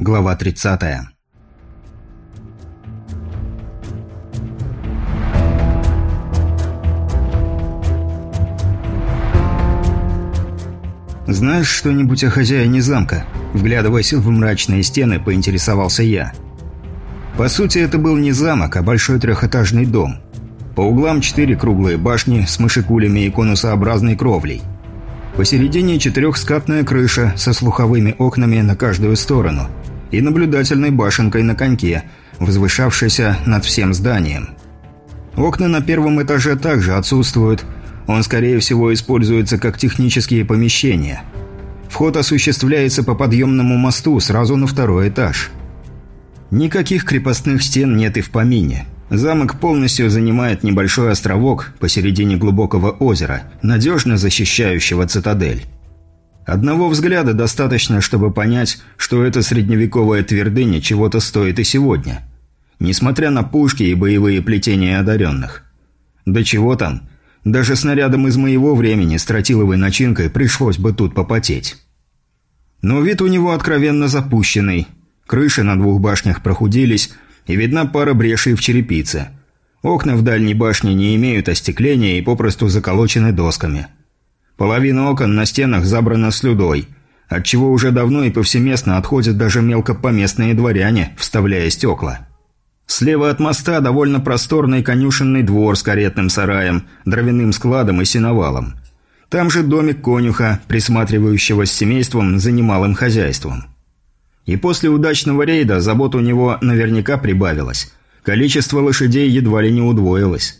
Глава 30. «Знаешь что-нибудь о хозяине замка?» Вглядываясь в мрачные стены, поинтересовался я. По сути, это был не замок, а большой трехэтажный дом. По углам четыре круглые башни с мышекулями и конусообразной кровлей – Посередине четырехскатная крыша со слуховыми окнами на каждую сторону и наблюдательной башенкой на коньке, возвышавшейся над всем зданием. Окна на первом этаже также отсутствуют, он, скорее всего, используется как технические помещения. Вход осуществляется по подъемному мосту сразу на второй этаж. Никаких крепостных стен нет и в помине – Замок полностью занимает небольшой островок посередине глубокого озера, надежно защищающего цитадель. Одного взгляда достаточно, чтобы понять, что эта средневековая твердыня чего-то стоит и сегодня. Несмотря на пушки и боевые плетения одаренных. Да чего там, даже снарядом из моего времени с тротиловой начинкой пришлось бы тут попотеть. Но вид у него откровенно запущенный. Крыши на двух башнях прохудились, и видна пара брешей в черепице. Окна в дальней башне не имеют остекления и попросту заколочены досками. Половина окон на стенах забрана слюдой, отчего уже давно и повсеместно отходят даже мелкопоместные дворяне, вставляя стекла. Слева от моста довольно просторный конюшенный двор с каретным сараем, дровяным складом и сеновалом. Там же домик конюха, присматривающего с семейством за немалым хозяйством. И после удачного рейда забот у него наверняка прибавилось. Количество лошадей едва ли не удвоилось.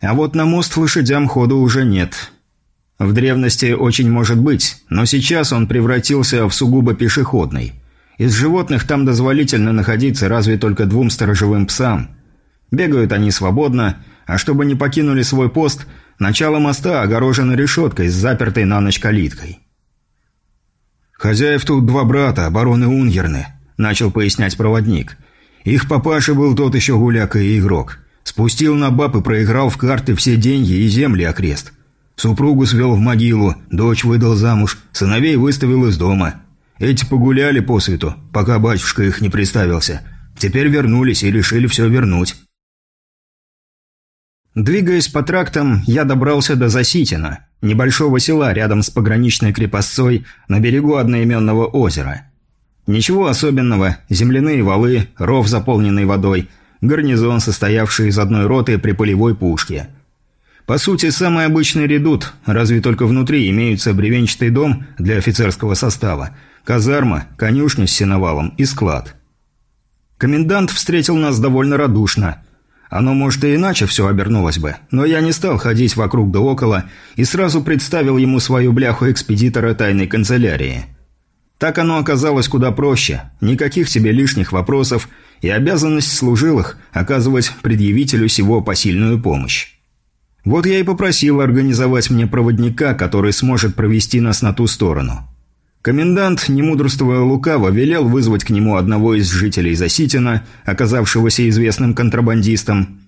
А вот на мост лошадям хода уже нет. В древности очень может быть, но сейчас он превратился в сугубо пешеходный. Из животных там дозволительно находиться разве только двум сторожевым псам. Бегают они свободно, а чтобы не покинули свой пост, начало моста огорожено решеткой с запертой на ночь калиткой. «Хозяев тут два брата, бароны Унгерны», – начал пояснять проводник. «Их папаша был тот еще гуляка и игрок. Спустил на баб и проиграл в карты все деньги и земли окрест. Супругу свел в могилу, дочь выдал замуж, сыновей выставил из дома. Эти погуляли по свету, пока батюшка их не приставился. Теперь вернулись и решили все вернуть». Двигаясь по трактам, я добрался до Заситина, небольшого села рядом с пограничной крепостцой на берегу одноименного озера. Ничего особенного, земляные валы, ров, заполненный водой, гарнизон, состоявший из одной роты при полевой пушке. По сути, самый обычный редут, разве только внутри имеются бревенчатый дом для офицерского состава, казарма, конюшня с сеновалом и склад. Комендант встретил нас довольно радушно – оно, может, и иначе все обернулось бы, но я не стал ходить вокруг да около и сразу представил ему свою бляху экспедитора тайной канцелярии. Так оно оказалось куда проще, никаких тебе лишних вопросов и обязанность служилых оказывать предъявителю сего посильную помощь. Вот я и попросил организовать мне проводника, который сможет провести нас на ту сторону. Комендант, не мудрствуя лукаво, велел вызвать к нему одного из жителей Заситина, оказавшегося известным контрабандистом.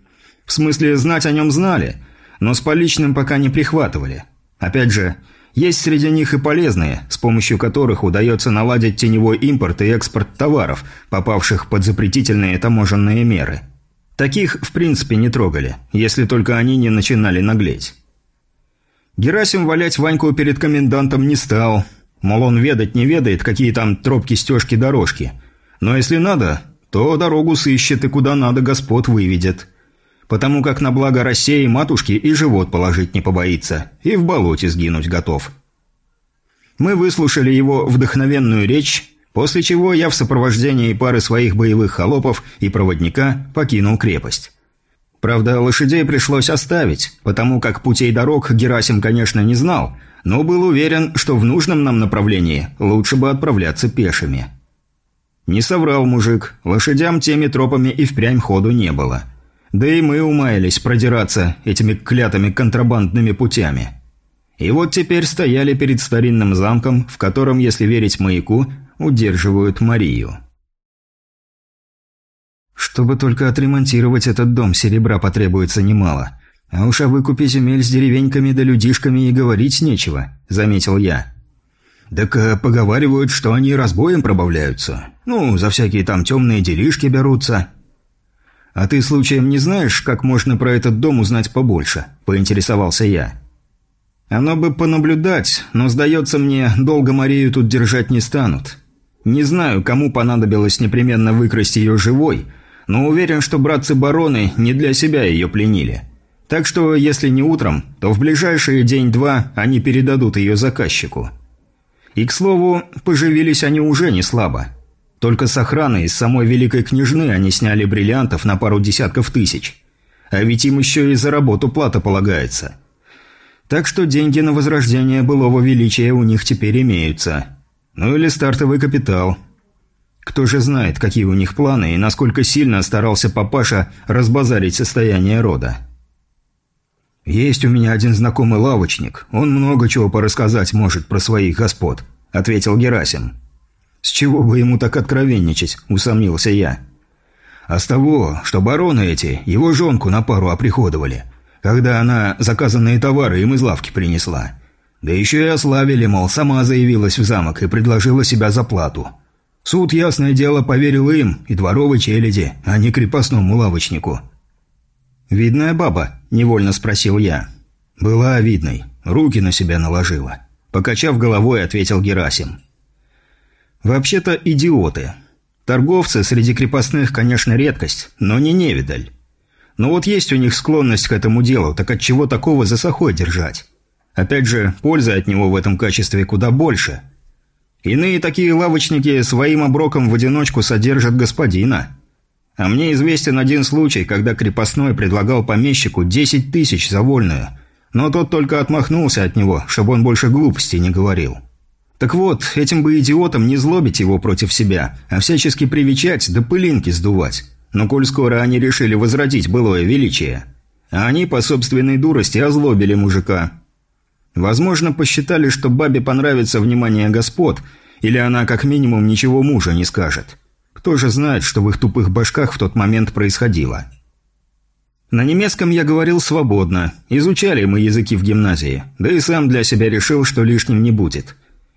В смысле, знать о нем знали, но с поличным пока не прихватывали. Опять же, есть среди них и полезные, с помощью которых удается наладить теневой импорт и экспорт товаров, попавших под запретительные таможенные меры. Таких, в принципе, не трогали, если только они не начинали наглеть. Герасим валять Ваньку перед комендантом не стал – Мол, он ведать не ведает, какие там тропки-стежки-дорожки. Но если надо, то дорогу сыщет и куда надо господ выведет. Потому как на благо России матушки и живот положить не побоится, и в болоте сгинуть готов. Мы выслушали его вдохновенную речь, после чего я в сопровождении пары своих боевых холопов и проводника покинул крепость. Правда, лошадей пришлось оставить, потому как путей дорог Герасим, конечно, не знал – но был уверен, что в нужном нам направлении лучше бы отправляться пешими. Не соврал мужик, лошадям теми тропами и впрямь ходу не было. Да и мы умаялись продираться этими клятыми контрабандными путями. И вот теперь стояли перед старинным замком, в котором, если верить маяку, удерживают Марию. Чтобы только отремонтировать этот дом, серебра потребуется немало – «А уж о выкупе земель с деревеньками да людишками и говорить нечего», – заметил я. Так э, поговаривают, что они разбоем пробавляются. Ну, за всякие там темные делишки берутся. А ты случаем не знаешь, как можно про этот дом узнать побольше? Поинтересовался я. Оно бы понаблюдать, но, сдается мне, долго Марию тут держать не станут. Не знаю, кому понадобилось непременно выкрасть ее живой, но уверен, что братцы-бароны не для себя ее пленили. Так что, если не утром, то в ближайшие день-два они передадут ее заказчику. И, к слову, поживились они уже не слабо. Только с охраной из самой Великой Княжны они сняли бриллиантов на пару десятков тысяч. А ведь им еще и за работу плата полагается. Так что деньги на возрождение былого величия у них теперь имеются. Ну или стартовый капитал. Кто же знает, какие у них планы и насколько сильно старался папаша разбазарить состояние рода. «Есть у меня один знакомый лавочник. Он много чего порассказать может про своих господ», – ответил Герасим. «С чего бы ему так откровенничать?» – усомнился я. «А с того, что бароны эти его жонку на пару оприходовали, когда она заказанные товары им из лавки принесла. Да еще и ославили, мол, сама заявилась в замок и предложила себя за плату. Суд, ясное дело, поверил им и дворовой челяди, а не крепостному лавочнику». «Видная баба?» – невольно спросил я. «Была видной. Руки на себя наложила». Покачав головой, ответил Герасим. «Вообще-то идиоты. Торговцы среди крепостных, конечно, редкость, но не невидаль. Но вот есть у них склонность к этому делу, так от чего такого за сахой держать? Опять же, пользы от него в этом качестве куда больше. Иные такие лавочники своим оброком в одиночку содержат господина». А мне известен один случай, когда крепостной предлагал помещику 10 тысяч за вольную, но тот только отмахнулся от него, чтобы он больше глупостей не говорил. Так вот, этим бы идиотам не злобить его против себя, а всячески привечать да пылинки сдувать. Но коль скоро они решили возродить былое величие, а они по собственной дурости озлобили мужика. Возможно, посчитали, что бабе понравится внимание господ, или она как минимум ничего мужа не скажет. Кто же знает, что в их тупых башках в тот момент происходило? На немецком я говорил свободно. Изучали мы языки в гимназии. Да и сам для себя решил, что лишним не будет.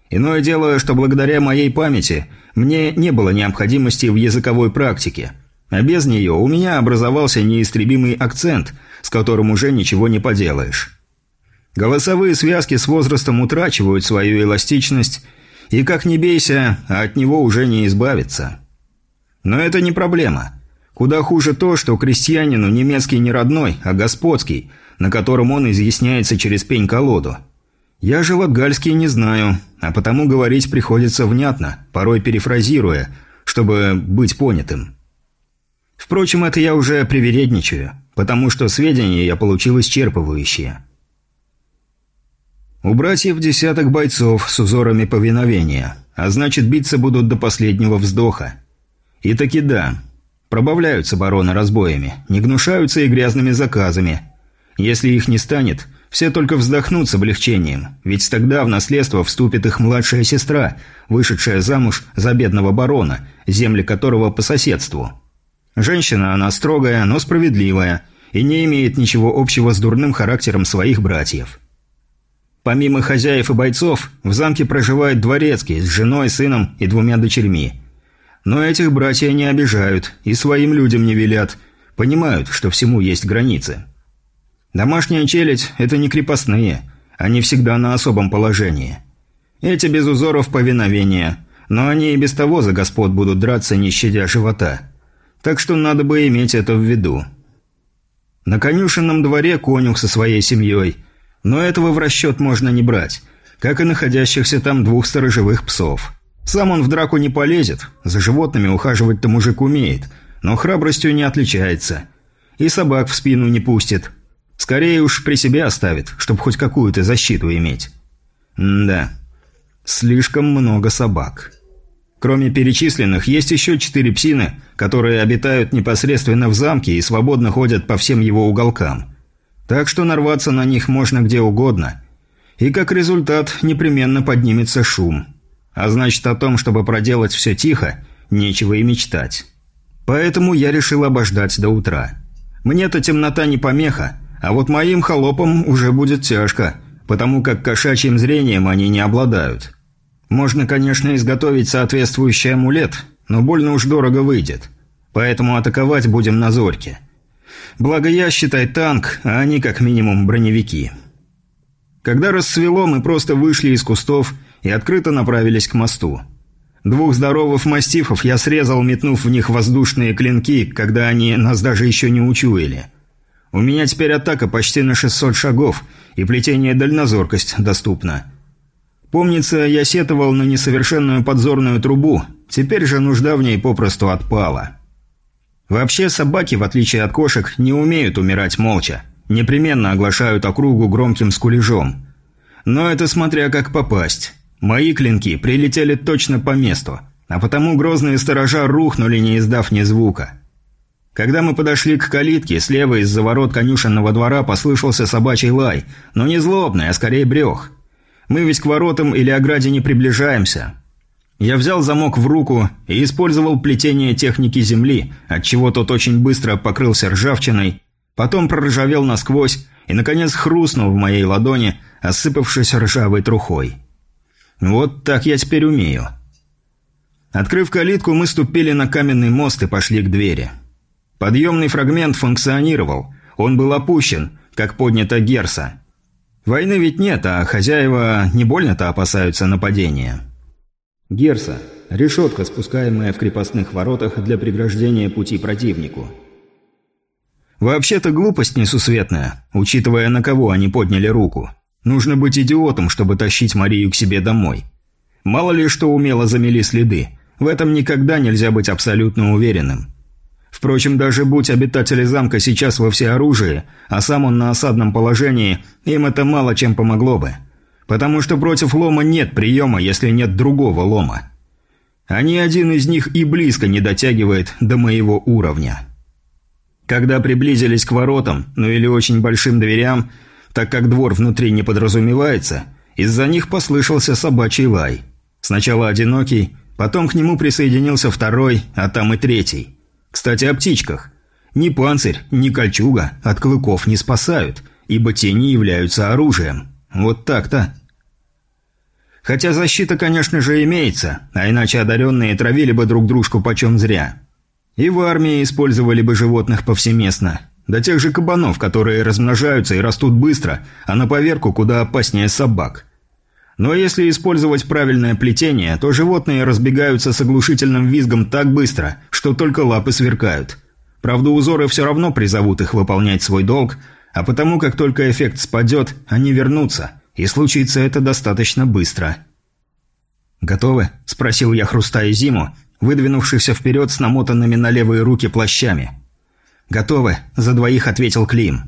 Иное дело, что благодаря моей памяти мне не было необходимости в языковой практике. А без нее у меня образовался неистребимый акцент, с которым уже ничего не поделаешь. Голосовые связки с возрастом утрачивают свою эластичность, и как ни бейся, от него уже не избавиться. Но это не проблема. Куда хуже то, что крестьянину немецкий не родной, а господский, на котором он изъясняется через пень-колоду. Я же латгальский не знаю, а потому говорить приходится внятно, порой перефразируя, чтобы быть понятым. Впрочем, это я уже привередничаю, потому что сведения я получил исчерпывающие. У братьев десяток бойцов с узорами повиновения, а значит биться будут до последнего вздоха. И таки да. Пробавляются бароны разбоями, не гнушаются и грязными заказами. Если их не станет, все только вздохнут с облегчением, ведь тогда в наследство вступит их младшая сестра, вышедшая замуж за бедного барона, земли которого по соседству. Женщина она строгая, но справедливая, и не имеет ничего общего с дурным характером своих братьев. Помимо хозяев и бойцов, в замке проживает дворецкий с женой, сыном и двумя дочерьми – но этих братья не обижают и своим людям не велят. Понимают, что всему есть границы. Домашняя челядь – это не крепостные. Они всегда на особом положении. Эти без узоров повиновения. Но они и без того за господ будут драться, не щадя живота. Так что надо бы иметь это в виду. На конюшенном дворе конюх со своей семьей. Но этого в расчет можно не брать. Как и находящихся там двух сторожевых псов. Сам он в драку не полезет, за животными ухаживать-то мужик умеет, но храбростью не отличается. И собак в спину не пустит. Скорее уж при себе оставит, чтобы хоть какую-то защиту иметь. М да, слишком много собак. Кроме перечисленных, есть еще четыре псины, которые обитают непосредственно в замке и свободно ходят по всем его уголкам. Так что нарваться на них можно где угодно. И как результат непременно поднимется шум. А значит, о том, чтобы проделать все тихо, нечего и мечтать. Поэтому я решил обождать до утра. Мне-то темнота не помеха, а вот моим холопам уже будет тяжко, потому как кошачьим зрением они не обладают. Можно, конечно, изготовить соответствующий амулет, но больно уж дорого выйдет. Поэтому атаковать будем на зорьке. Благо я, считай, танк, а они как минимум броневики. Когда рассвело, мы просто вышли из кустов и открыто направились к мосту. Двух здоровых мастифов я срезал, метнув в них воздушные клинки, когда они нас даже еще не учуяли. У меня теперь атака почти на 600 шагов, и плетение дальнозоркость доступна. Помнится, я сетовал на несовершенную подзорную трубу, теперь же нужда в ней попросту отпала. Вообще собаки, в отличие от кошек, не умеют умирать молча. Непременно оглашают округу громким скулежом. Но это смотря как попасть. Мои клинки прилетели точно по месту, а потому грозные сторожа рухнули, не издав ни звука. Когда мы подошли к калитке, слева из-за ворот конюшенного двора послышался собачий лай, но не злобный, а скорее брех. Мы ведь к воротам или ограде не приближаемся. Я взял замок в руку и использовал плетение техники земли, отчего тот очень быстро покрылся ржавчиной, потом проржавел насквозь и, наконец, хрустнул в моей ладони, осыпавшись ржавой трухой. Вот так я теперь умею. Открыв калитку, мы ступили на каменный мост и пошли к двери. Подъемный фрагмент функционировал. Он был опущен, как поднята герса. Войны ведь нет, а хозяева не больно-то опасаются нападения. Герса – решетка, спускаемая в крепостных воротах для преграждения пути противнику. Вообще-то глупость несусветная, учитывая, на кого они подняли руку. Нужно быть идиотом, чтобы тащить Марию к себе домой. Мало ли что умело замели следы. В этом никогда нельзя быть абсолютно уверенным. Впрочем, даже будь обитатели замка сейчас во всеоружии, а сам он на осадном положении, им это мало чем помогло бы. Потому что против лома нет приема, если нет другого лома. А ни один из них и близко не дотягивает до моего уровня. Когда приблизились к воротам, ну или очень большим дверям, так как двор внутри не подразумевается, из-за них послышался собачий лай. Сначала одинокий, потом к нему присоединился второй, а там и третий. Кстати, о птичках. Ни панцирь, ни кольчуга от клыков не спасают, ибо те не являются оружием. Вот так-то. Хотя защита, конечно же, имеется, а иначе одаренные травили бы друг дружку почем зря. И в армии использовали бы животных повсеместно – до тех же кабанов, которые размножаются и растут быстро, а на поверку куда опаснее собак. Но если использовать правильное плетение, то животные разбегаются с оглушительным визгом так быстро, что только лапы сверкают. Правда, узоры все равно призовут их выполнять свой долг, а потому как только эффект спадет, они вернутся, и случится это достаточно быстро. «Готовы?» – спросил я Хруста и Зиму, выдвинувшихся вперед с намотанными на левые руки плащами. «Готовы», – за двоих ответил Клим.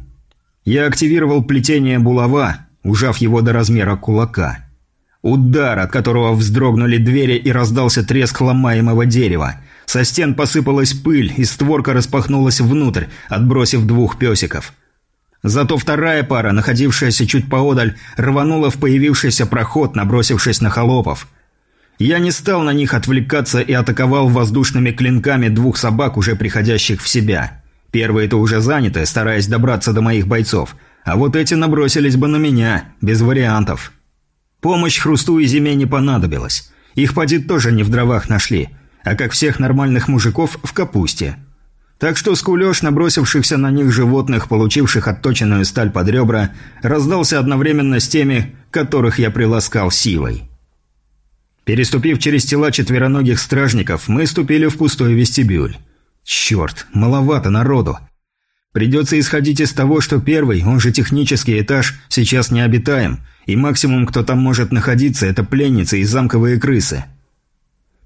Я активировал плетение булава, ужав его до размера кулака. Удар, от которого вздрогнули двери и раздался треск ломаемого дерева. Со стен посыпалась пыль, и створка распахнулась внутрь, отбросив двух песиков. Зато вторая пара, находившаяся чуть поодаль, рванула в появившийся проход, набросившись на холопов. Я не стал на них отвлекаться и атаковал воздушными клинками двух собак, уже приходящих в себя. Первые-то уже заняты, стараясь добраться до моих бойцов, а вот эти набросились бы на меня, без вариантов. Помощь Хрусту и Зиме не понадобилась. Их поди тоже не в дровах нашли, а как всех нормальных мужиков в капусте. Так что скулеж набросившихся на них животных, получивших отточенную сталь под ребра, раздался одновременно с теми, которых я приласкал силой. Переступив через тела четвероногих стражников, мы ступили в пустой вестибюль. Черт, маловато народу. Придется исходить из того, что первый, он же технический этаж, сейчас не обитаем, и максимум, кто там может находиться, это пленницы и замковые крысы.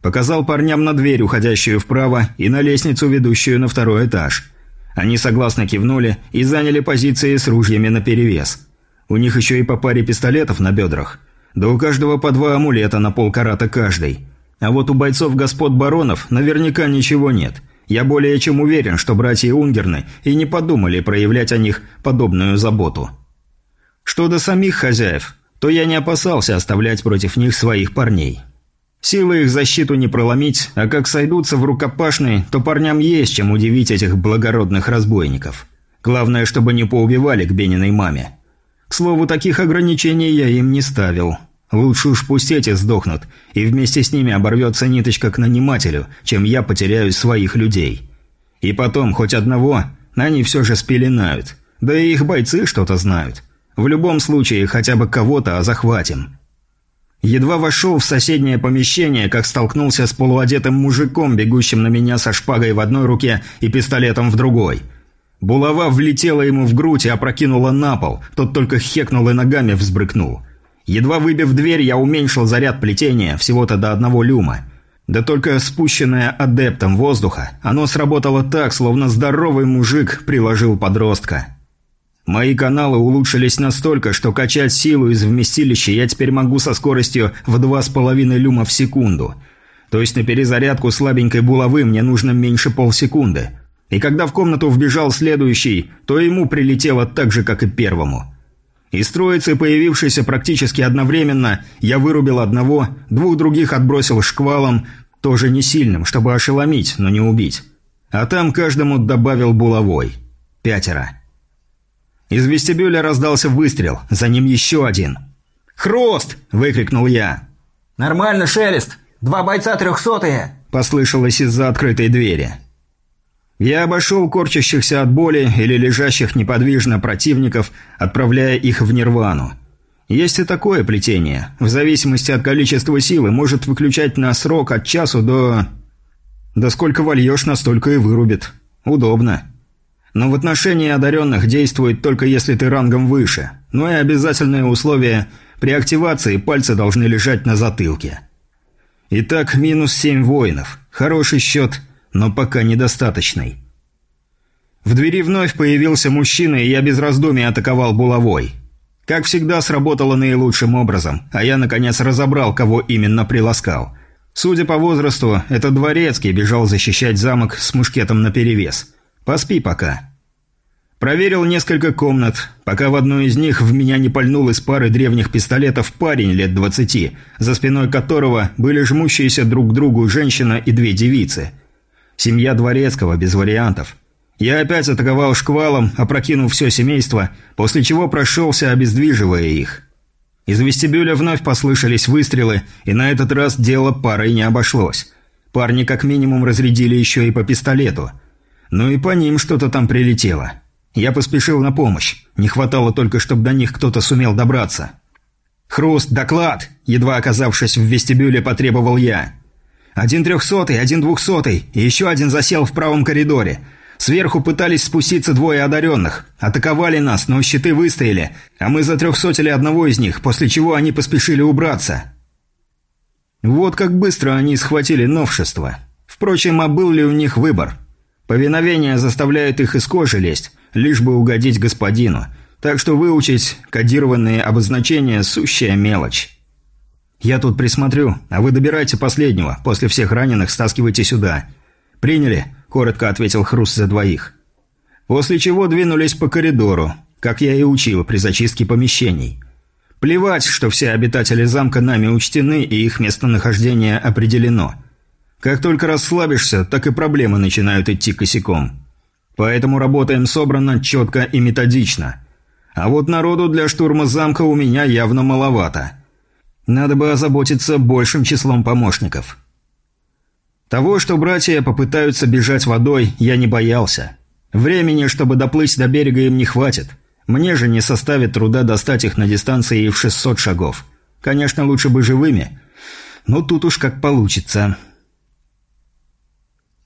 Показал парням на дверь, уходящую вправо, и на лестницу, ведущую на второй этаж. Они согласно кивнули и заняли позиции с ружьями наперевес. У них еще и по паре пистолетов на бедрах. Да у каждого по два амулета на полкарата каждый. А вот у бойцов господ баронов наверняка ничего нет – я более чем уверен, что братья Унгерны и не подумали проявлять о них подобную заботу. Что до самих хозяев, то я не опасался оставлять против них своих парней. Силы их защиту не проломить, а как сойдутся в рукопашной, то парням есть чем удивить этих благородных разбойников. Главное, чтобы не поубивали к Бениной маме. К слову, таких ограничений я им не ставил. Лучше уж пусть эти сдохнут, и вместе с ними оборвется ниточка к нанимателю, чем я потеряю своих людей. И потом, хоть одного, они все же спеленают. Да и их бойцы что-то знают. В любом случае, хотя бы кого-то захватим. Едва вошел в соседнее помещение, как столкнулся с полуодетым мужиком, бегущим на меня со шпагой в одной руке и пистолетом в другой. Булава влетела ему в грудь и опрокинула на пол, тот только хекнул и ногами взбрыкнул. Едва выбив дверь, я уменьшил заряд плетения, всего-то до одного люма. Да только спущенное адептом воздуха, оно сработало так, словно здоровый мужик приложил подростка. Мои каналы улучшились настолько, что качать силу из вместилища я теперь могу со скоростью в 2,5 люма в секунду. То есть на перезарядку слабенькой булавы мне нужно меньше полсекунды. И когда в комнату вбежал следующий, то ему прилетело так же, как и первому. Из троицы, появившейся практически одновременно, я вырубил одного, двух других отбросил шквалом, тоже не сильным, чтобы ошеломить, но не убить. А там каждому добавил булавой. Пятеро. Из вестибюля раздался выстрел, за ним еще один. «Хрост!» – выкрикнул я. «Нормально, Шелест! Два бойца трехсотые!» – послышалось из-за открытой двери. Я обошел корчащихся от боли или лежащих неподвижно противников, отправляя их в нирвану. Есть и такое плетение. В зависимости от количества силы может выключать на срок от часу до... Да сколько вольешь, настолько и вырубит. Удобно. Но в отношении одаренных действует только если ты рангом выше. Ну и обязательное условие – при активации пальцы должны лежать на затылке. Итак, минус семь воинов. Хороший счет – но пока недостаточный. В двери вновь появился мужчина, и я без раздумий атаковал булавой. Как всегда, сработало наилучшим образом, а я, наконец, разобрал, кого именно приласкал. Судя по возрасту, это дворецкий бежал защищать замок с мушкетом наперевес. Поспи пока. Проверил несколько комнат, пока в одну из них в меня не пальнул из пары древних пистолетов парень лет двадцати, за спиной которого были жмущиеся друг к другу женщина и две девицы – Семья Дворецкого, без вариантов. Я опять атаковал шквалом, опрокинув все семейство, после чего прошелся, обездвиживая их. Из вестибюля вновь послышались выстрелы, и на этот раз дело парой не обошлось. Парни как минимум разрядили еще и по пистолету. Ну и по ним что-то там прилетело. Я поспешил на помощь. Не хватало только, чтобы до них кто-то сумел добраться. «Хруст, доклад!» Едва оказавшись в вестибюле, потребовал я. Один трехсотый, один двухсотый, и еще один засел в правом коридоре. Сверху пытались спуститься двое одаренных. Атаковали нас, но щиты выстояли, а мы затрехсотили одного из них, после чего они поспешили убраться. Вот как быстро они схватили новшество. Впрочем, а был ли у них выбор? Повиновение заставляет их из кожи лезть, лишь бы угодить господину. Так что выучить кодированные обозначения – сущая мелочь. «Я тут присмотрю, а вы добирайте последнего, после всех раненых стаскивайте сюда». «Приняли», – коротко ответил Хрус за двоих. После чего двинулись по коридору, как я и учил при зачистке помещений. Плевать, что все обитатели замка нами учтены и их местонахождение определено. Как только расслабишься, так и проблемы начинают идти косяком. Поэтому работаем собрано, четко и методично. А вот народу для штурма замка у меня явно маловато. Надо бы озаботиться большим числом помощников. Того, что братья попытаются бежать водой, я не боялся. Времени, чтобы доплыть до берега, им не хватит. Мне же не составит труда достать их на дистанции в 600 шагов. Конечно, лучше бы живыми, но тут уж как получится.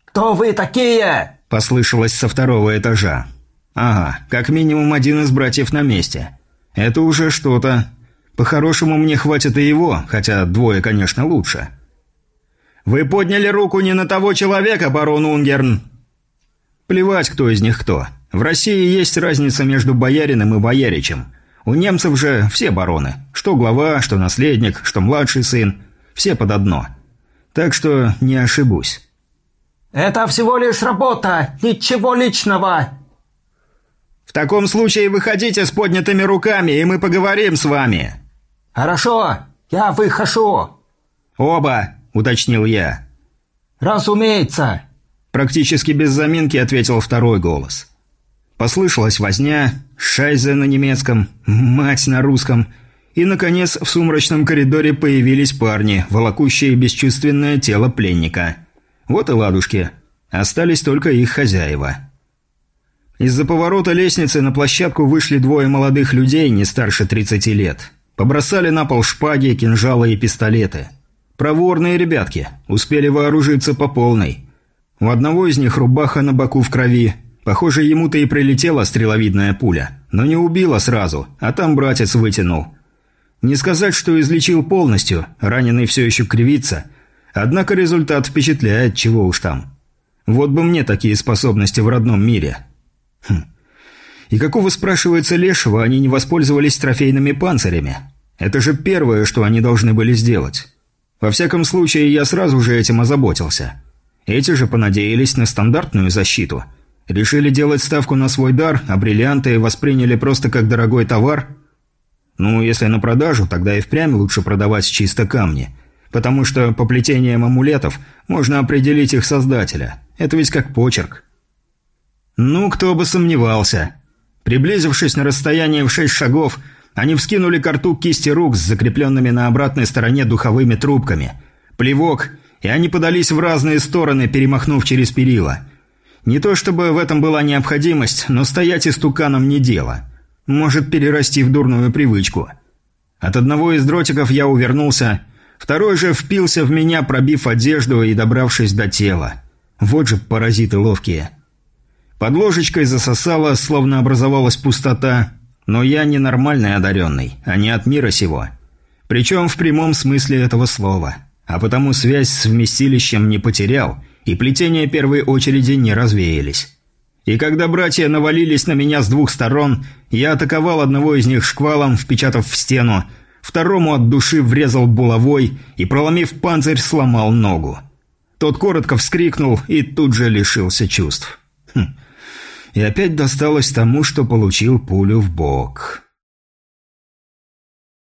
«Кто вы такие?» – послышалось со второго этажа. «Ага, как минимум один из братьев на месте. Это уже что-то. По-хорошему мне хватит и его, хотя двое, конечно, лучше. «Вы подняли руку не на того человека, барон Унгерн!» Плевать, кто из них кто. В России есть разница между боярином и бояричем. У немцев же все бароны. Что глава, что наследник, что младший сын. Все под одно. Так что не ошибусь. «Это всего лишь работа, ничего личного!» «В таком случае выходите с поднятыми руками, и мы поговорим с вами!» «Хорошо, я выхожу». «Оба», — уточнил я. «Разумеется». Практически без заминки ответил второй голос. Послышалась возня, шайзе на немецком, мать на русском, И, наконец, в сумрачном коридоре появились парни, волокущие бесчувственное тело пленника. Вот и ладушки. Остались только их хозяева. Из-за поворота лестницы на площадку вышли двое молодых людей, не старше 30 лет. Побросали на пол шпаги, кинжалы и пистолеты. Проворные ребятки, успели вооружиться по полной. У одного из них рубаха на боку в крови. Похоже, ему-то и прилетела стреловидная пуля. Но не убила сразу, а там братец вытянул. Не сказать, что излечил полностью, раненый все еще кривится. Однако результат впечатляет, чего уж там. Вот бы мне такие способности в родном мире. Хм. И какого, спрашивается, лешего они не воспользовались трофейными панцирями? Это же первое, что они должны были сделать. Во всяком случае, я сразу же этим озаботился. Эти же понадеялись на стандартную защиту. Решили делать ставку на свой дар, а бриллианты восприняли просто как дорогой товар. Ну, если на продажу, тогда и впрямь лучше продавать чисто камни. Потому что по плетениям амулетов можно определить их создателя. Это ведь как почерк. Ну, кто бы сомневался. Приблизившись на расстояние в шесть шагов, они вскинули к рту кисти рук с закрепленными на обратной стороне духовыми трубками. Плевок, и они подались в разные стороны, перемахнув через перила. Не то чтобы в этом была необходимость, но стоять истуканом не дело. Может перерасти в дурную привычку. От одного из дротиков я увернулся, второй же впился в меня, пробив одежду и добравшись до тела. Вот же паразиты ловкие. Под ложечкой засосало, словно образовалась пустота, но я ненормальный одаренный, а не от мира сего. Причем в прямом смысле этого слова. А потому связь с вместилищем не потерял, и плетения первой очереди не развеялись. И когда братья навалились на меня с двух сторон, я атаковал одного из них шквалом, впечатав в стену, второму от души врезал булавой и, проломив панцирь, сломал ногу. Тот коротко вскрикнул и тут же лишился чувств. Хм. И опять досталось тому, что получил пулю в бок.